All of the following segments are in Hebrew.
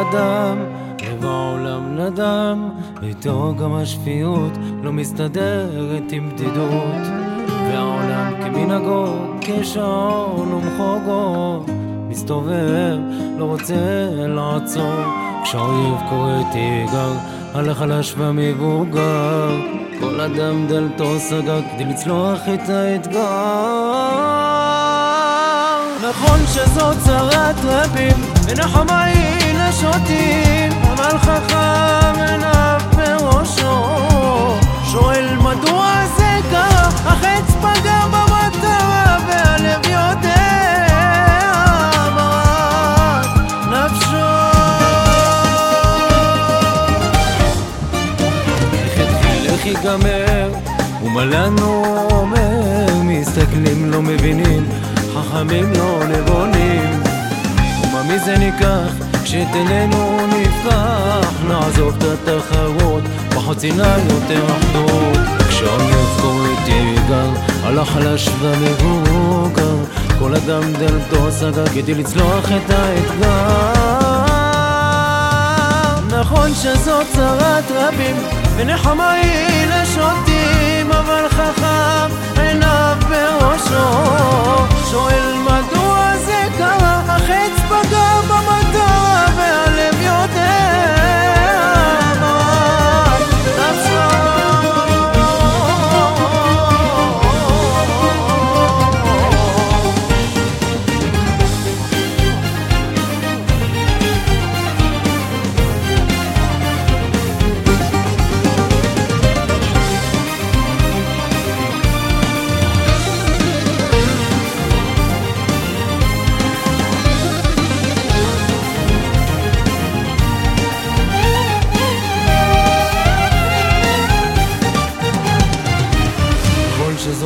אדם, לב העולם נדם, איתו גם השפיות לא מסתדרת עם בדידות. והעולם כמנהגו, כשעון ומחוגו, מסתובב, לא רוצה לעצור, כשהאויב קורא תיגר, על החלש והמבוגר, כל אדם דלתו סגר כדי לצלוח את האתגר. נכון שזו צרת רבים, ונחמי לשוטים, אבל חכם עיניו בראשו. שואל מדוע זה קרה, החץ פגע במטרה, והלב יודע מרת נפשו. איך יתחיל, איך ייגמר, ומה לנו אומר, מסתכלים לא מבינים חכמים לא נבונים. ומה מזה ניקח כשאת עינינו נפתח? נעזוב את התחרות פחות שנאה יותר אחדות. כשהאויב קורא תיגר על החלש והמבוגר כל אדם דלתו סגר כדי לצלוח את האתגר. נכון שזו צרת רבים ונחמה היא לשוטים אבל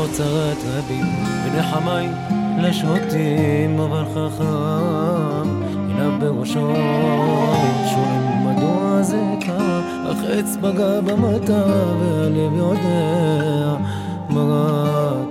שזו צרת רבים, ונחמי לשוטים, אבל חכם עיניו בראשו, שואל מדוע זה קרה, החץ פגע במטה, והלב יודע מה רק